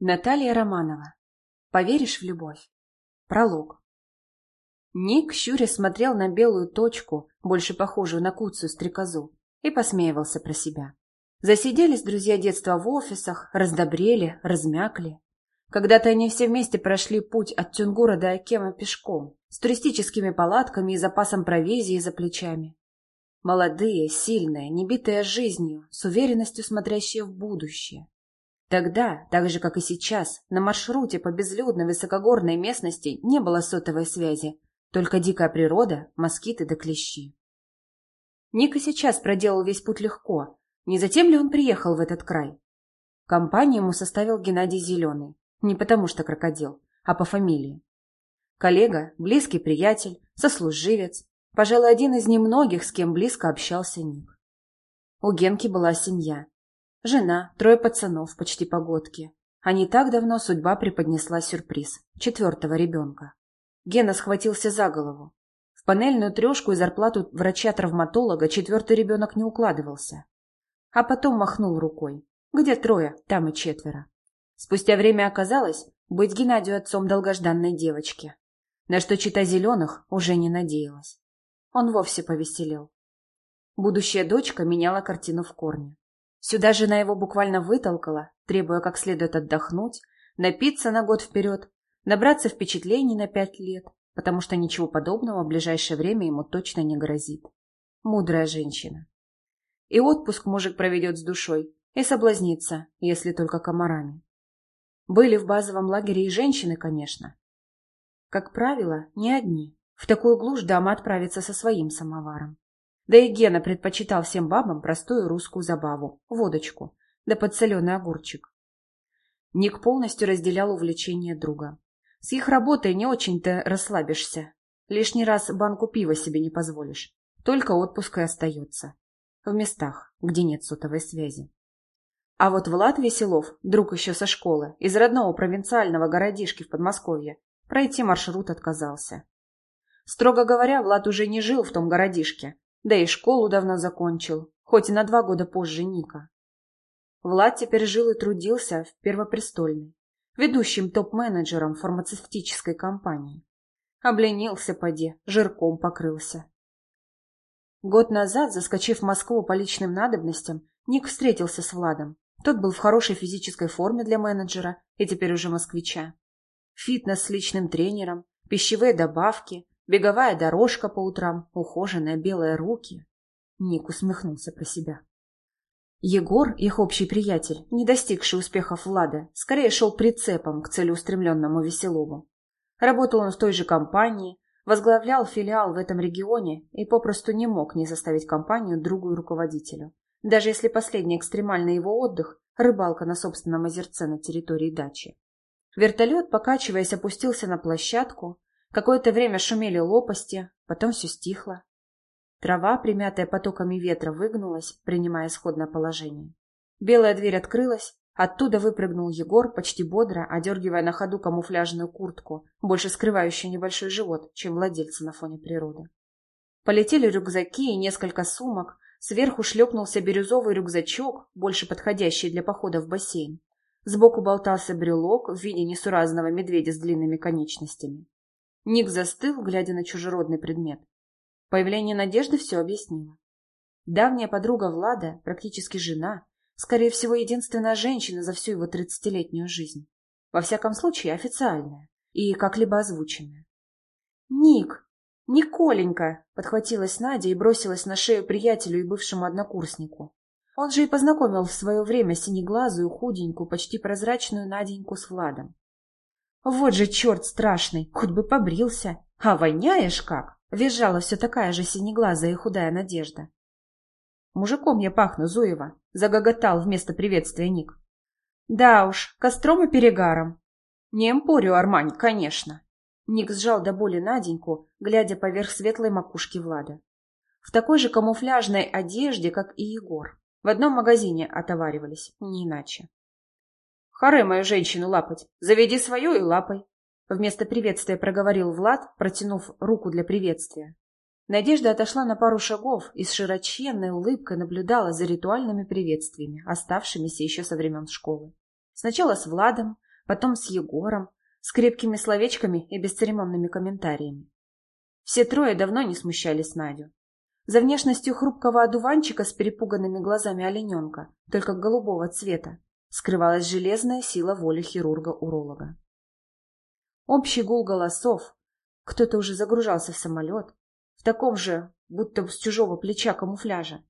Наталья Романова. Поверишь в любовь? Пролог. Ник щуря смотрел на белую точку, больше похожую на куцую стрекозу, и посмеивался про себя. Засиделись друзья детства в офисах, раздобрели, размякли. Когда-то они все вместе прошли путь от Тюнгура до Акема пешком, с туристическими палатками и запасом провизии за плечами. Молодые, сильные, небитые жизнью, с уверенностью смотрящие в будущее. Тогда, так же как и сейчас, на маршруте по безлюдной высокогорной местности не было сотовой связи, только дикая природа, москиты да клещи. Ника сейчас проделал весь путь легко. Не затем ли он приехал в этот край? Компанию ему составил Геннадий Зеленый. Не потому что крокодил, а по фамилии. Коллега, близкий приятель, сослуживец. Пожалуй, один из немногих, с кем близко общался Ник. У Генки была семья. Жена, трое пацанов, почти погодки. А не так давно судьба преподнесла сюрприз. Четвертого ребенка. Гена схватился за голову. В панельную трешку и зарплату врача-травматолога четвертый ребенок не укладывался. А потом махнул рукой. Где трое, там и четверо. Спустя время оказалось, быть Геннадию отцом долгожданной девочки. На что чита зеленых уже не надеялась. Он вовсе повеселел. Будущая дочка меняла картину в корне. Сюда жена его буквально вытолкала, требуя как следует отдохнуть, напиться на год вперед, набраться впечатлений на пять лет, потому что ничего подобного в ближайшее время ему точно не грозит. Мудрая женщина. И отпуск мужик проведет с душой, и соблазнится, если только комарами. Были в базовом лагере и женщины, конечно. Как правило, не одни. В такую глушь дама отправится со своим самоваром. Да и Гена предпочитал всем бабам простую русскую забаву – водочку, да подсоленый огурчик. Ник полностью разделял увлечение друга. С их работой не очень-то расслабишься. Лишний раз банку пива себе не позволишь. Только отпуск и остается. В местах, где нет сотовой связи. А вот Влад Веселов, друг еще со школы, из родного провинциального городишки в Подмосковье, пройти маршрут отказался. Строго говоря, Влад уже не жил в том городишке, да и школу давно закончил, хоть и на два года позже Ника. Влад теперь жил и трудился в Первопрестольной, ведущим топ-менеджером фармацевтической компании. Обленился поди, жирком покрылся. Год назад, заскочив в Москву по личным надобностям, Ник встретился с Владом. Тот был в хорошей физической форме для менеджера и теперь уже москвича. Фитнес с личным тренером, пищевые добавки, Беговая дорожка по утрам, ухоженные белые руки. Ник усмехнулся про себя. Егор, их общий приятель, не достигший успехов Влада, скорее шел прицепом к целеустремленному Веселову. Работал он в той же компании, возглавлял филиал в этом регионе и попросту не мог не заставить компанию другу и руководителю. Даже если последний экстремальный его отдых – рыбалка на собственном озерце на территории дачи. Вертолет, покачиваясь, опустился на площадку, Какое-то время шумели лопасти, потом все стихло. Трава, примятая потоками ветра, выгнулась, принимая исходное положение. Белая дверь открылась, оттуда выпрыгнул Егор, почти бодро, одергивая на ходу камуфляжную куртку, больше скрывающую небольшой живот, чем владельца на фоне природы. Полетели рюкзаки и несколько сумок, сверху шлепнулся бирюзовый рюкзачок, больше подходящий для похода в бассейн. Сбоку болтался брелок в виде несуразного медведя с длинными конечностями. Ник застыл, глядя на чужеродный предмет. Появление Надежды все объяснило. Давняя подруга Влада, практически жена, скорее всего, единственная женщина за всю его тридцатилетнюю жизнь. Во всяком случае, официальная и как-либо озвученная. «Ник! Николенька!» — подхватилась Надя и бросилась на шею приятелю и бывшему однокурснику. Он же и познакомил в свое время синеглазую, худенькую, почти прозрачную Наденьку с Владом. Вот же черт страшный, хоть бы побрился. А воняешь как? Визжала все такая же синеглазая и худая Надежда. Мужиком я пахну, Зуева, загоготал вместо приветствия Ник. Да уж, костром и перегаром. Не эмпорию Армань, конечно. Ник сжал до боли Наденьку, глядя поверх светлой макушки Влада. В такой же камуфляжной одежде, как и Егор. В одном магазине отоваривались, не иначе. Харе мою женщину лапать. Заведи свою и лапай. Вместо приветствия проговорил Влад, протянув руку для приветствия. Надежда отошла на пару шагов и с широченной улыбкой наблюдала за ритуальными приветствиями, оставшимися еще со времен школы. Сначала с Владом, потом с Егором, с крепкими словечками и бесцеремонными комментариями. Все трое давно не смущались Надю. За внешностью хрупкого одуванчика с перепуганными глазами олененка, только голубого цвета, скрывалась железная сила воли хирурга-уролога. Общий гул голосов, кто-то уже загружался в самолет, в таком же, будто с чужого плеча камуфляжа,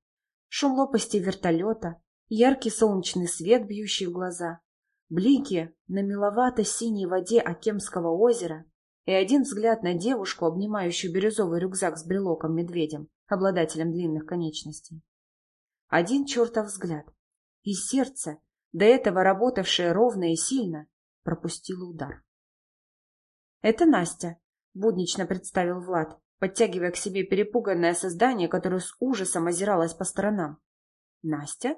шум лопасти вертолета, яркий солнечный свет, бьющий в глаза, блики на меловато-синей воде Акемского озера и один взгляд на девушку, обнимающую бирюзовый рюкзак с брелоком-медведем, обладателем длинных конечностей. Один чертов взгляд, и сердце, до этого работавшее ровно и сильно, пропустило удар. «Это Настя», — буднично представил Влад, подтягивая к себе перепуганное создание, которое с ужасом озиралось по сторонам. «Настя?»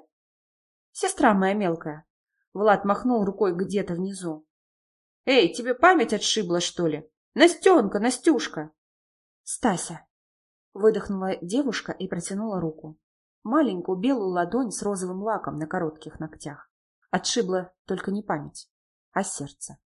«Сестра моя мелкая». Влад махнул рукой где-то внизу. «Эй, тебе память отшибла, что ли? Настенка, Настюшка!» «Стася!» Выдохнула девушка и протянула руку. Маленькую белую ладонь с розовым лаком на коротких ногтях. Отшибла только не память, а сердце.